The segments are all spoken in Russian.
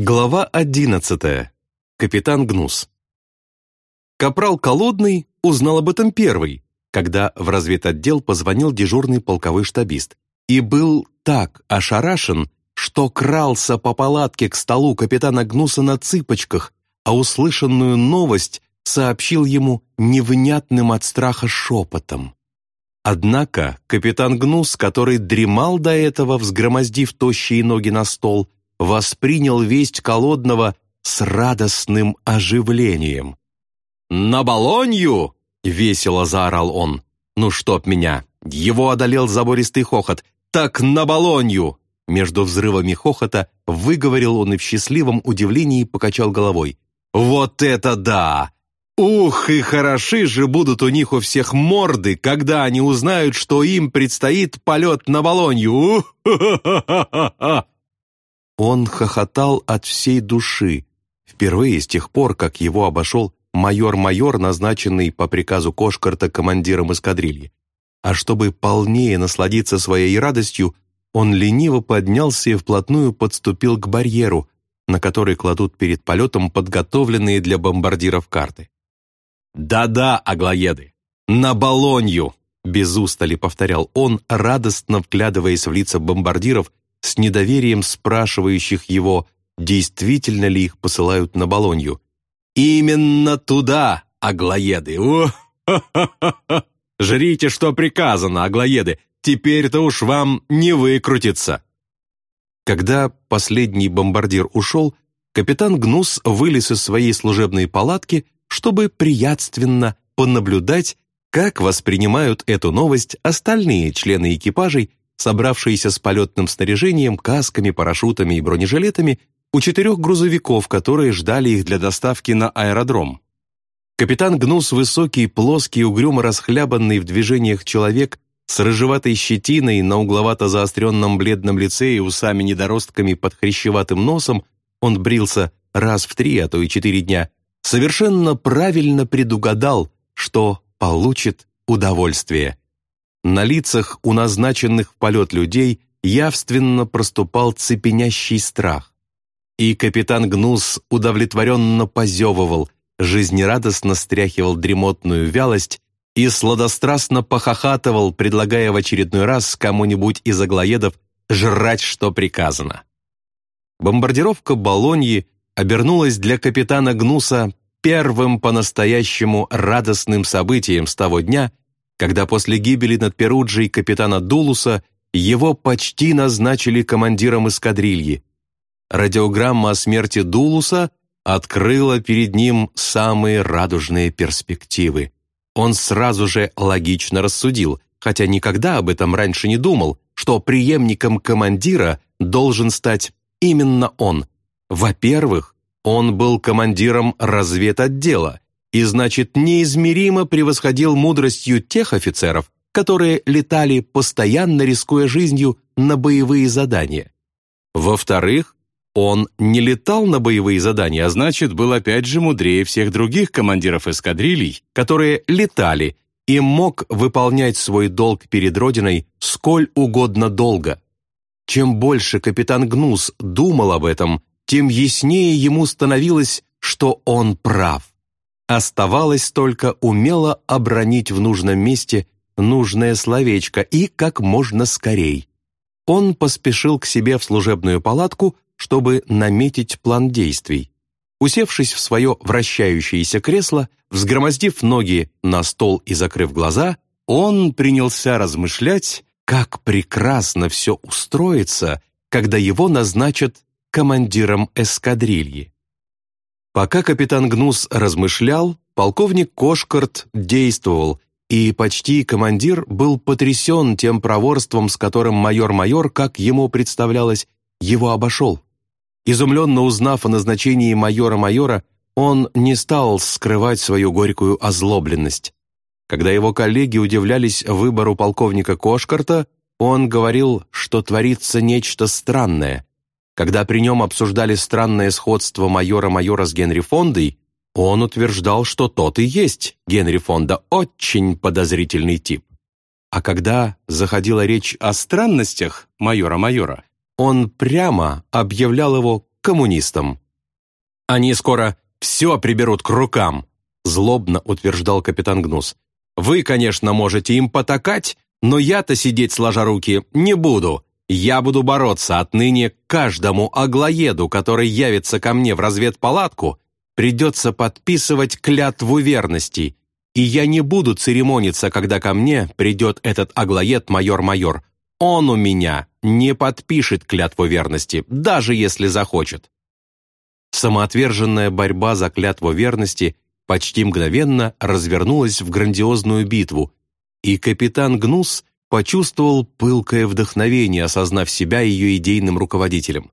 Глава одиннадцатая. Капитан Гнус. Капрал Колодный узнал об этом первый, когда в разведотдел позвонил дежурный полковой штабист, и был так ошарашен, что крался по палатке к столу капитана Гнуса на цыпочках, а услышанную новость сообщил ему невнятным от страха шепотом. Однако капитан Гнус, который дремал до этого, взгромоздив тощие ноги на стол, воспринял весть Колодного с радостным оживлением. «На Болонью!» — весело заорал он. «Ну чтоб меня!» Его одолел забористый хохот. «Так на Болонью!» Между взрывами хохота выговорил он и в счастливом удивлении покачал головой. «Вот это да! Ух, и хороши же будут у них у всех морды, когда они узнают, что им предстоит полет на Болонью! Ух, Он хохотал от всей души, впервые с тех пор, как его обошел майор-майор, назначенный по приказу Кошкарта командиром эскадрильи. А чтобы полнее насладиться своей радостью, он лениво поднялся и вплотную подступил к барьеру, на который кладут перед полетом подготовленные для бомбардиров карты. «Да-да, аглоеды! На Болонью!» без устали повторял он, радостно вглядываясь в лица бомбардиров с недоверием спрашивающих его, действительно ли их посылают на Болонью. «Именно туда, аглоеды! О, Жрите, что приказано, аглоеды! Теперь-то уж вам не выкрутиться!» Когда последний бомбардир ушел, капитан Гнус вылез из своей служебной палатки, чтобы приятственно понаблюдать, как воспринимают эту новость остальные члены экипажей, собравшиеся с полетным снаряжением, касками, парашютами и бронежилетами у четырех грузовиков, которые ждали их для доставки на аэродром. Капитан Гнус, высокий, плоский, угрюмо расхлябанный в движениях человек с рыжеватой щетиной на угловато заостренном бледном лице и усами-недоростками под хрящеватым носом, он брился раз в три, а то и четыре дня, совершенно правильно предугадал, что получит удовольствие. На лицах у назначенных в полет людей явственно проступал цепенящий страх. И капитан Гнус удовлетворенно позевывал, жизнерадостно стряхивал дремотную вялость и сладострастно похохатывал, предлагая в очередной раз кому-нибудь из аглоедов жрать, что приказано. Бомбардировка Болоньи обернулась для капитана Гнуса первым по-настоящему радостным событием с того дня, когда после гибели над Перуджей капитана Дулуса его почти назначили командиром эскадрильи. Радиограмма о смерти Дулуса открыла перед ним самые радужные перспективы. Он сразу же логично рассудил, хотя никогда об этом раньше не думал, что преемником командира должен стать именно он. Во-первых, он был командиром разведотдела и, значит, неизмеримо превосходил мудростью тех офицеров, которые летали, постоянно рискуя жизнью на боевые задания. Во-вторых, он не летал на боевые задания, а значит, был опять же мудрее всех других командиров эскадрилий, которые летали, и мог выполнять свой долг перед Родиной сколь угодно долго. Чем больше капитан Гнус думал об этом, тем яснее ему становилось, что он прав. Оставалось только умело обронить в нужном месте нужное словечко и как можно скорей. Он поспешил к себе в служебную палатку, чтобы наметить план действий. Усевшись в свое вращающееся кресло, взгромоздив ноги на стол и закрыв глаза, он принялся размышлять, как прекрасно все устроится, когда его назначат командиром эскадрильи. Пока капитан Гнус размышлял, полковник Кошкарт действовал, и почти командир был потрясен тем проворством, с которым майор-майор, как ему представлялось, его обошел. Изумленно узнав о назначении майора-майора, он не стал скрывать свою горькую озлобленность. Когда его коллеги удивлялись выбору полковника Кошкарта, он говорил, что творится нечто странное, когда при нем обсуждали странное сходство майора-майора с Генри Фондой, он утверждал, что тот и есть Генри Фонда, очень подозрительный тип. А когда заходила речь о странностях майора-майора, он прямо объявлял его коммунистам. «Они скоро все приберут к рукам», злобно утверждал капитан Гнус. «Вы, конечно, можете им потакать, но я-то сидеть сложа руки не буду. Я буду бороться отныне каждому аглоеду, который явится ко мне в разведпалатку, придется подписывать клятву верности, и я не буду церемониться, когда ко мне придет этот аглоед майор-майор. Он у меня не подпишет клятву верности, даже если захочет. Самоотверженная борьба за клятву верности почти мгновенно развернулась в грандиозную битву, и капитан Гнус почувствовал пылкое вдохновение, осознав себя ее идейным руководителем.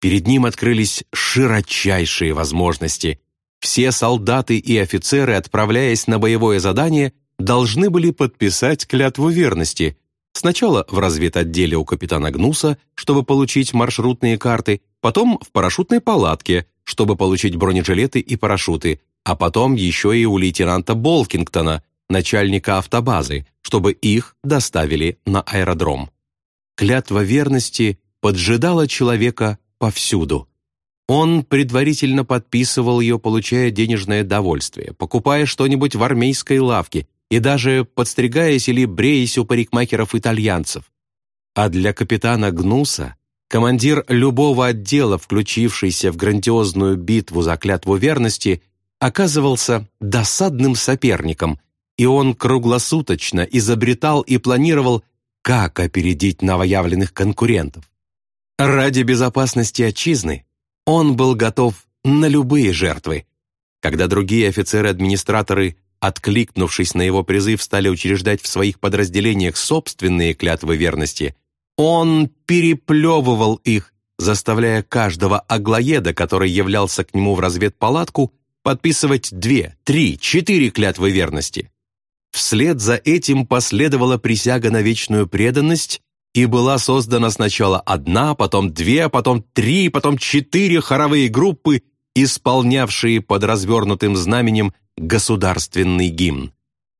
Перед ним открылись широчайшие возможности. Все солдаты и офицеры, отправляясь на боевое задание, должны были подписать клятву верности, Сначала в разведотделе у капитана Гнуса, чтобы получить маршрутные карты, потом в парашютной палатке, чтобы получить бронежилеты и парашюты, а потом еще и у лейтенанта Болкингтона, начальника автобазы, чтобы их доставили на аэродром. Клятва верности поджидала человека повсюду. Он предварительно подписывал ее, получая денежное довольствие, покупая что-нибудь в армейской лавке и даже подстригаясь или бреясь у парикмахеров-итальянцев. А для капитана Гнуса, командир любого отдела, включившийся в грандиозную битву за клятву верности, оказывался досадным соперником, и он круглосуточно изобретал и планировал, как опередить новоявленных конкурентов. Ради безопасности отчизны он был готов на любые жертвы. Когда другие офицеры-администраторы откликнувшись на его призыв, стали учреждать в своих подразделениях собственные клятвы верности, он переплевывал их, заставляя каждого аглоеда, который являлся к нему в разведпалатку, подписывать две, три, четыре клятвы верности. Вслед за этим последовала присяга на вечную преданность, и была создана сначала одна, потом две, потом три, потом четыре хоровые группы, исполнявшие под развернутым знаменем государственный гимн.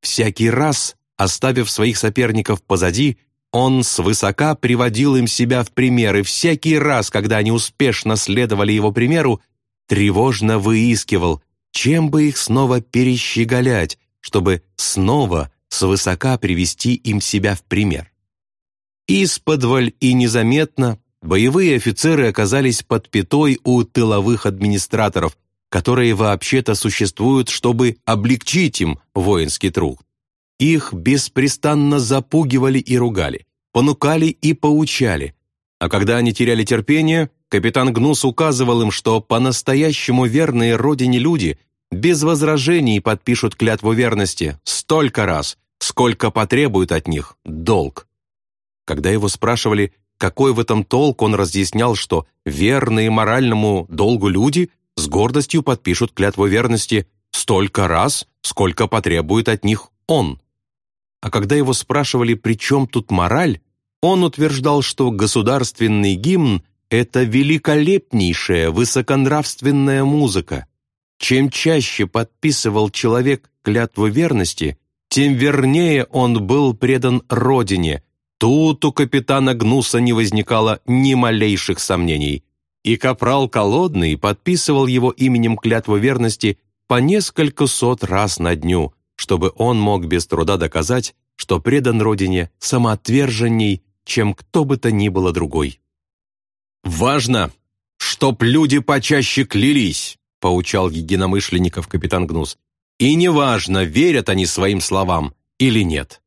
Всякий раз, оставив своих соперников позади, он свысока приводил им себя в пример, и всякий раз, когда они успешно следовали его примеру, тревожно выискивал, чем бы их снова перещеголять, чтобы снова свысока привести им себя в пример. Исподволь и незаметно боевые офицеры оказались под пятой у тыловых администраторов, которые вообще-то существуют, чтобы облегчить им воинский труд. Их беспрестанно запугивали и ругали, понукали и поучали, а когда они теряли терпение, капитан Гнус указывал им, что по-настоящему верные родине люди без возражений подпишут клятву верности столько раз, сколько потребует от них долг. Когда его спрашивали, какой в этом толк, он разъяснял, что верные моральному долгу люди с гордостью подпишут клятву верности столько раз, сколько потребует от них он. А когда его спрашивали, при чем тут мораль, он утверждал, что государственный гимн – это великолепнейшая высоконравственная музыка. Чем чаще подписывал человек клятву верности, тем вернее он был предан Родине. Тут у капитана Гнуса не возникало ни малейших сомнений и капрал Колодный подписывал его именем клятву верности по несколько сот раз на дню, чтобы он мог без труда доказать, что предан родине самоотверженней, чем кто бы то ни было другой. «Важно, чтоб люди почаще клялись», — поучал единомышленников капитан Гнус. «И неважно, верят они своим словам или нет.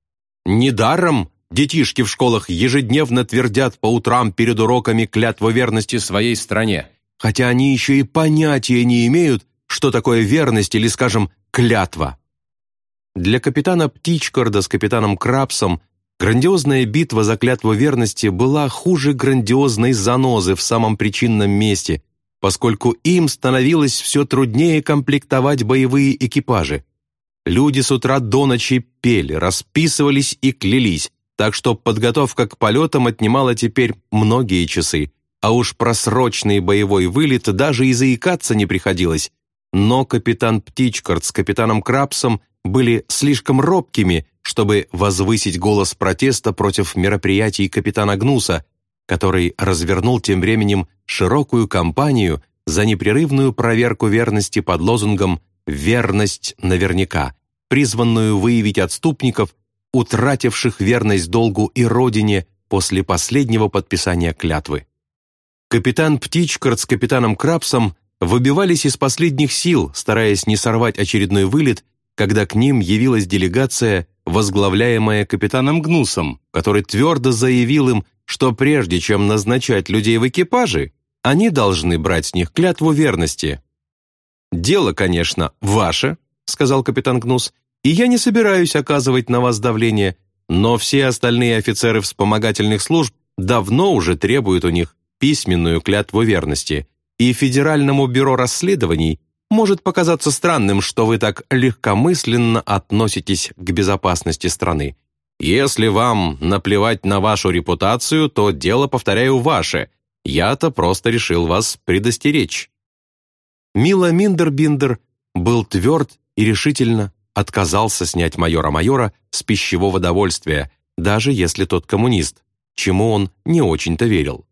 Недаром Детишки в школах ежедневно твердят по утрам перед уроками клятву верности своей стране, хотя они еще и понятия не имеют, что такое верность или, скажем, клятва. Для капитана Птичкарда с капитаном Крабсом грандиозная битва за клятву верности была хуже грандиозной занозы в самом причинном месте, поскольку им становилось все труднее комплектовать боевые экипажи. Люди с утра до ночи пели, расписывались и клялись, так что подготовка к полетам отнимала теперь многие часы, а уж про срочный боевой вылет даже и заикаться не приходилось. Но капитан Птичкарт с капитаном Крабсом были слишком робкими, чтобы возвысить голос протеста против мероприятий капитана Гнуса, который развернул тем временем широкую кампанию за непрерывную проверку верности под лозунгом «Верность наверняка», призванную выявить отступников, утративших верность долгу и родине после последнего подписания клятвы. Капитан Птичкарт с капитаном Крабсом выбивались из последних сил, стараясь не сорвать очередной вылет, когда к ним явилась делегация, возглавляемая капитаном Гнусом, который твердо заявил им, что прежде чем назначать людей в экипажи, они должны брать с них клятву верности. «Дело, конечно, ваше», — сказал капитан Гнус, «и я не собираюсь оказывать на вас давление, но все остальные офицеры вспомогательных служб давно уже требуют у них письменную клятву верности, и Федеральному бюро расследований может показаться странным, что вы так легкомысленно относитесь к безопасности страны. Если вам наплевать на вашу репутацию, то дело, повторяю, ваше. Я-то просто решил вас предостеречь». Мила Миндербиндер был тверд и решительно отказался снять майора-майора с пищевого довольствия, даже если тот коммунист, чему он не очень-то верил.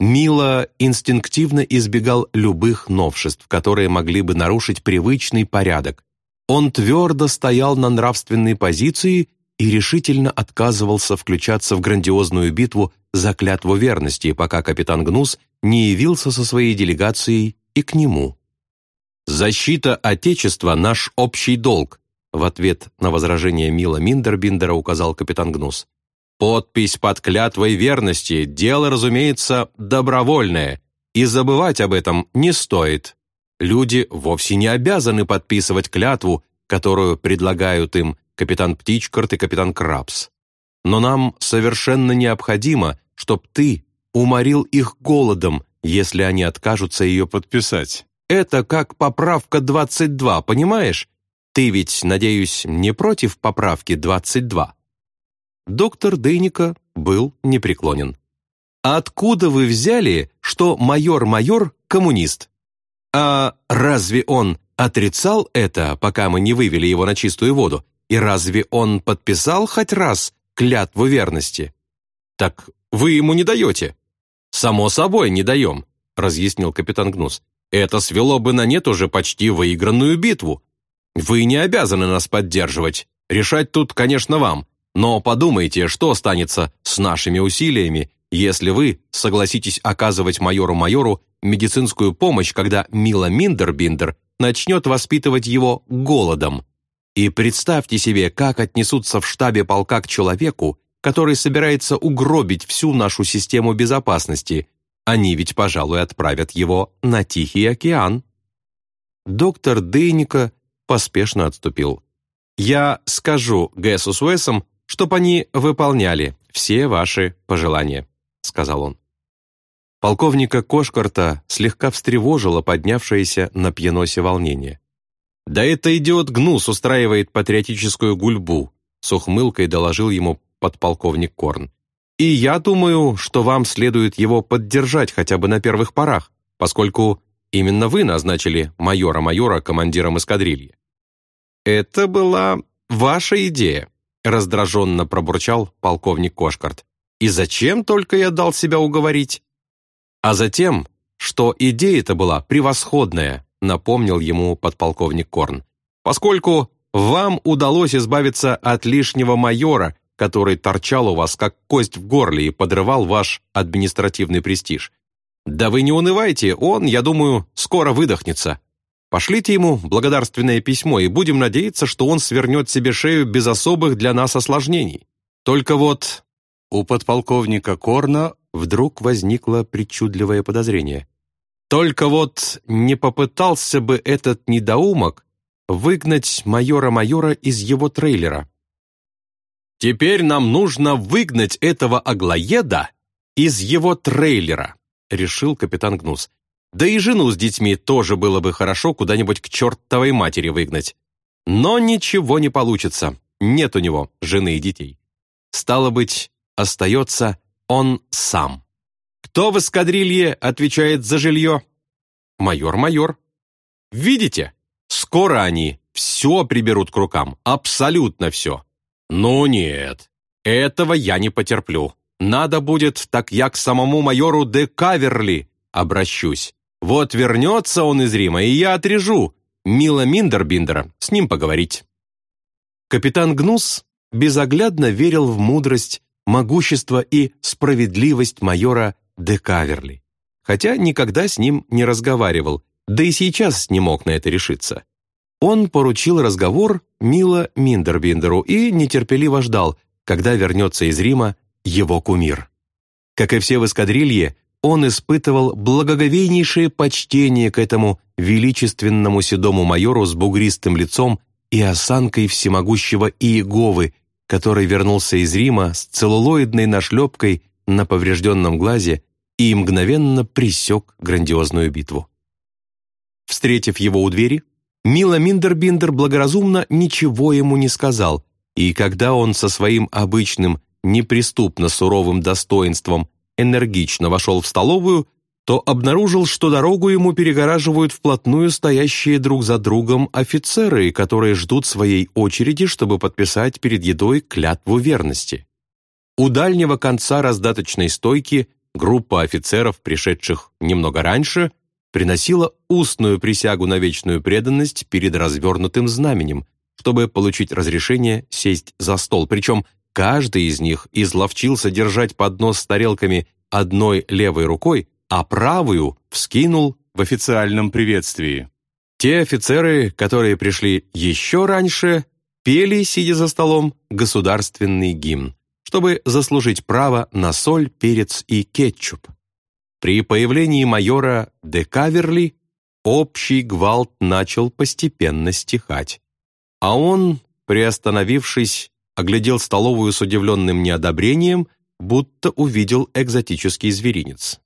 Мила инстинктивно избегал любых новшеств, которые могли бы нарушить привычный порядок. Он твердо стоял на нравственной позиции и решительно отказывался включаться в грандиозную битву за клятву верности, пока капитан Гнус не явился со своей делегацией и к нему. «Защита Отечества – наш общий долг», в ответ на возражение Мила Миндербиндера указал капитан Гнус. Подпись под клятвой верности – дело, разумеется, добровольное, и забывать об этом не стоит. Люди вовсе не обязаны подписывать клятву, которую предлагают им капитан Птичкарт и капитан Крабс. Но нам совершенно необходимо, чтобы ты уморил их голодом, если они откажутся ее подписать. Это как поправка 22, понимаешь? Ты ведь, надеюсь, не против поправки 22? доктор Дейника был непреклонен. «Откуда вы взяли, что майор-майор – коммунист? А разве он отрицал это, пока мы не вывели его на чистую воду? И разве он подписал хоть раз клятву верности? Так вы ему не даете?» «Само собой, не даем», – разъяснил капитан Гнус. «Это свело бы на нет уже почти выигранную битву. Вы не обязаны нас поддерживать. Решать тут, конечно, вам. Но подумайте, что останется с нашими усилиями, если вы согласитесь оказывать майору-майору медицинскую помощь, когда Мила Миндербиндер начнет воспитывать его голодом. И представьте себе, как отнесутся в штабе полка к человеку, который собирается угробить всю нашу систему безопасности. Они ведь, пожалуй, отправят его на Тихий океан. Доктор Дейника поспешно отступил. «Я скажу Гэсу с чтоб они выполняли все ваши пожелания», — сказал он. Полковника Кошкарта слегка встревожило поднявшееся на пьяносе волнение. «Да это идиот Гнус устраивает патриотическую гульбу», с ухмылкой доложил ему подполковник Корн. «И я думаю, что вам следует его поддержать хотя бы на первых порах, поскольку именно вы назначили майора-майора командиром эскадрильи». «Это была ваша идея», раздраженно пробурчал полковник Кошкарт. «И зачем только я дал себя уговорить?» «А затем, что идея-то была превосходная», напомнил ему подполковник Корн. «Поскольку вам удалось избавиться от лишнего майора, который торчал у вас как кость в горле и подрывал ваш административный престиж. Да вы не унывайте, он, я думаю, скоро выдохнется. Пошлите ему благодарственное письмо, и будем надеяться, что он свернет себе шею без особых для нас осложнений. Только вот у подполковника Корна вдруг возникло причудливое подозрение. Только вот не попытался бы этот недоумок выгнать майора-майора из его трейлера. «Теперь нам нужно выгнать этого аглоеда из его трейлера», решил капитан Гнус. Да и жену с детьми тоже было бы хорошо куда-нибудь к чертовой матери выгнать. Но ничего не получится, нет у него жены и детей. Стало быть, остается он сам. Кто в эскадрилье отвечает за жилье? Майор-майор. Видите, скоро они все приберут к рукам, абсолютно все. Ну нет, этого я не потерплю. надо будет, так я к самому майору де Каверли обращусь. Вот вернется он из Рима, и я отрежу Мила Миндербиндера с ним поговорить». Капитан Гнус безоглядно верил в мудрость, могущество и справедливость майора де Каверли, хотя никогда с ним не разговаривал, да и сейчас не мог на это решиться. Он поручил разговор Мила Миндербиндеру и нетерпеливо ждал, когда вернется из Рима его кумир. Как и все в эскадрилье, он испытывал благоговейнейшее почтение к этому величественному седому майору с бугристым лицом и осанкой всемогущего Иеговы, который вернулся из Рима с целлулоидной нашлепкой на поврежденном глазе и мгновенно пресек грандиозную битву. Встретив его у двери, Мила Миндербиндер благоразумно ничего ему не сказал, и когда он со своим обычным, неприступно суровым достоинством энергично вошел в столовую, то обнаружил, что дорогу ему перегораживают вплотную стоящие друг за другом офицеры, которые ждут своей очереди, чтобы подписать перед едой клятву верности. У дальнего конца раздаточной стойки группа офицеров, пришедших немного раньше, приносила устную присягу на вечную преданность перед развернутым знаменем, чтобы получить разрешение сесть за стол, причем каждый из них изловчился держать поднос с тарелками одной левой рукой, а правую вскинул в официальном приветствии. Те офицеры, которые пришли еще раньше, пели, сидя за столом, государственный гимн, чтобы заслужить право на соль, перец и кетчуп. При появлении майора де Каверли общий гвалт начал постепенно стихать. А он, приостановившись, оглядел столовую с удивленным неодобрением, будто увидел экзотический зверинец.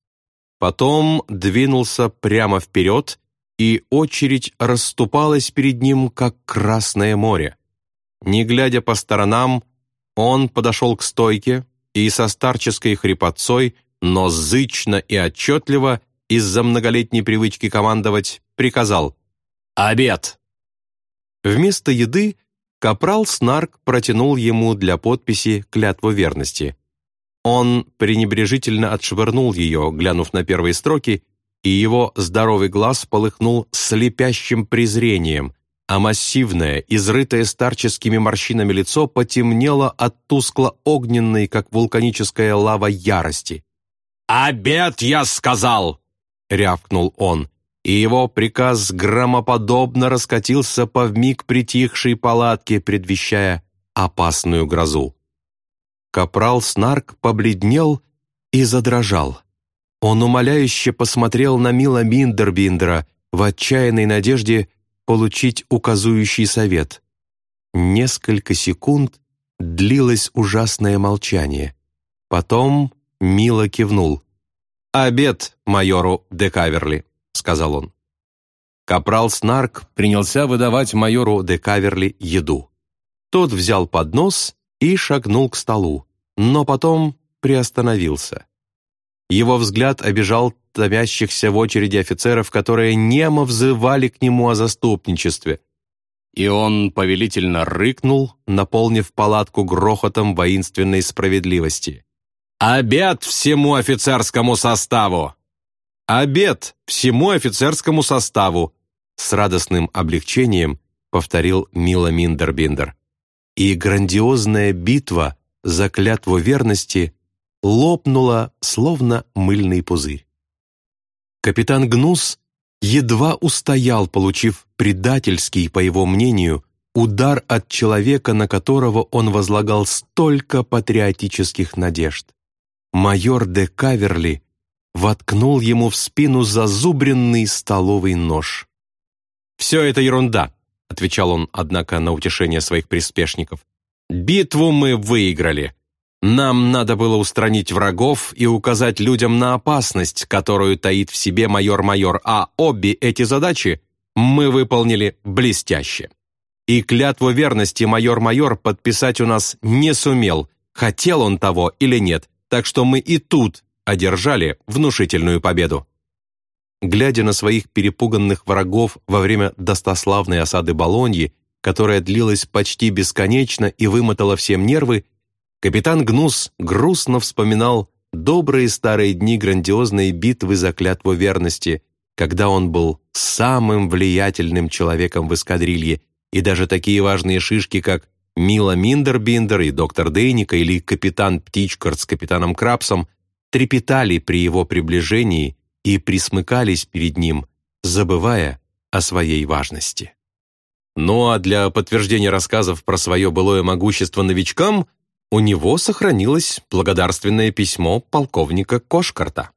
Потом двинулся прямо вперед, и очередь расступалась перед ним, как Красное море. Не глядя по сторонам, он подошел к стойке и со старческой хрипотцой но зычно и отчетливо, из-за многолетней привычки командовать, приказал «Обед!». Вместо еды капрал Снарк протянул ему для подписи клятву верности. Он пренебрежительно отшвырнул ее, глянув на первые строки, и его здоровый глаз полыхнул слепящим презрением, а массивное, изрытое старческими морщинами лицо потемнело от тускло-огненной, как вулканическая лава, ярости. «Обед, я сказал!» — рявкнул он, и его приказ громоподобно раскатился по вмиг притихшей палатке, предвещая опасную грозу. Капрал Снарк побледнел и задрожал. Он умоляюще посмотрел на Мила Миндербиндера в отчаянной надежде получить указующий совет. Несколько секунд длилось ужасное молчание. Потом Мило кивнул. «Обед майору де Каверли», — сказал он. Капрал Снарк принялся выдавать майору де Каверли еду. Тот взял поднос и шагнул к столу, но потом приостановился. Его взгляд обижал томящихся в очереди офицеров, которые немо взывали к нему о заступничестве. И он повелительно рыкнул, наполнив палатку грохотом воинственной справедливости. «Обед всему офицерскому составу!» «Обед всему офицерскому составу!» С радостным облегчением повторил Мила Миндербиндер. И грандиозная битва за клятву верности лопнула, словно мыльный пузырь. Капитан Гнус едва устоял, получив предательский, по его мнению, удар от человека, на которого он возлагал столько патриотических надежд майор де Каверли воткнул ему в спину зазубренный столовый нож. «Все это ерунда», — отвечал он, однако, на утешение своих приспешников. «Битву мы выиграли. Нам надо было устранить врагов и указать людям на опасность, которую таит в себе майор-майор, а обе эти задачи мы выполнили блестяще. И клятву верности майор-майор подписать у нас не сумел, хотел он того или нет, так что мы и тут одержали внушительную победу. Глядя на своих перепуганных врагов во время достославной осады Болоньи, которая длилась почти бесконечно и вымотала всем нервы, капитан Гнус грустно вспоминал добрые старые дни грандиозной битвы за клятву верности, когда он был самым влиятельным человеком в эскадрилье, и даже такие важные шишки, как Мила Миндербиндер и доктор Дейника или капитан Птичкарт с капитаном Крабсом трепетали при его приближении и присмыкались перед ним, забывая о своей важности. Ну а для подтверждения рассказов про свое былое могущество новичкам у него сохранилось благодарственное письмо полковника Кошкарта.